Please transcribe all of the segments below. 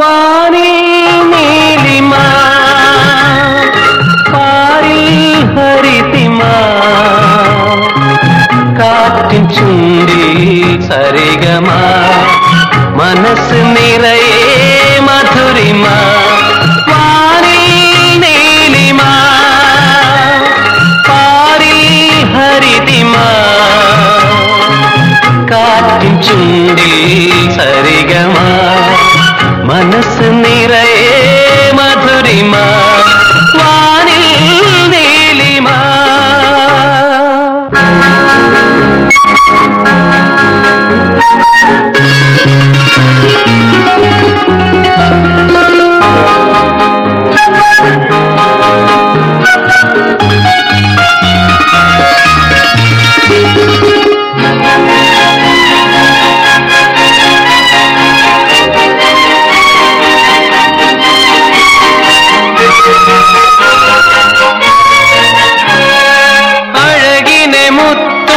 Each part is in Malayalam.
വാനിൽ നീലിമ പാരിൽ ഹരിതിമ. കാറ്റിൻ ചുണ്ടിൽ സരിഗമ മനസ്സ് നിറയെ മധുരിമാ.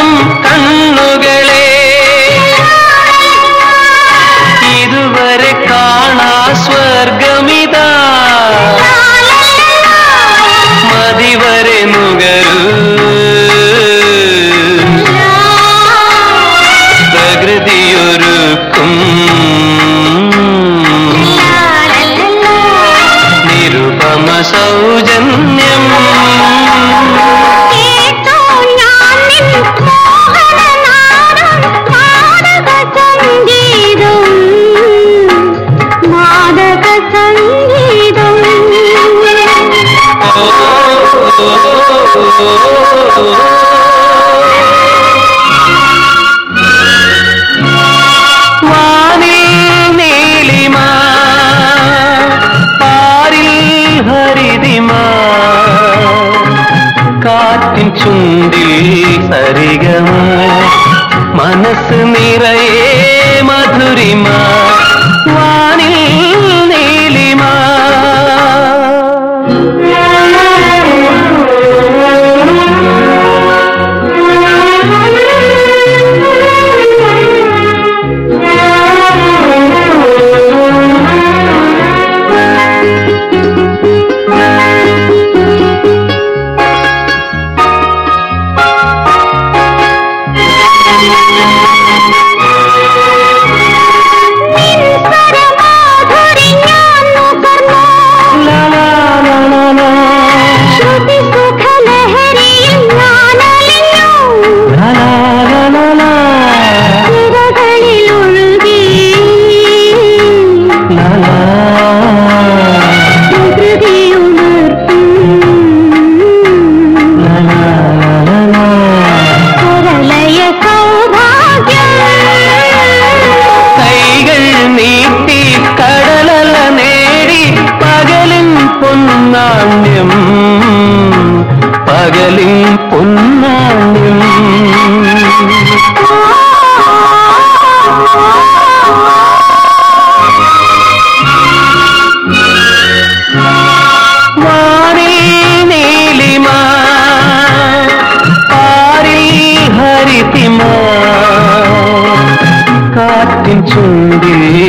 സ്വന്തം കണ്ണുകളെ. ഇതുവരെ കാണാ സ്വർഗമിതാ. മതിവരെ നുകരു. പ്രകൃതിയൊരുക്കും. നിരുപമ സൗജന്യം. കാറ്റിൻ ചുണ്ടിൽ സരിഗമ മനസ്സ് നിറയെ മധുരിമ. നാണ്യം പകലിൽ പൊന്നാണ്യം. ചുണ്ടിൽ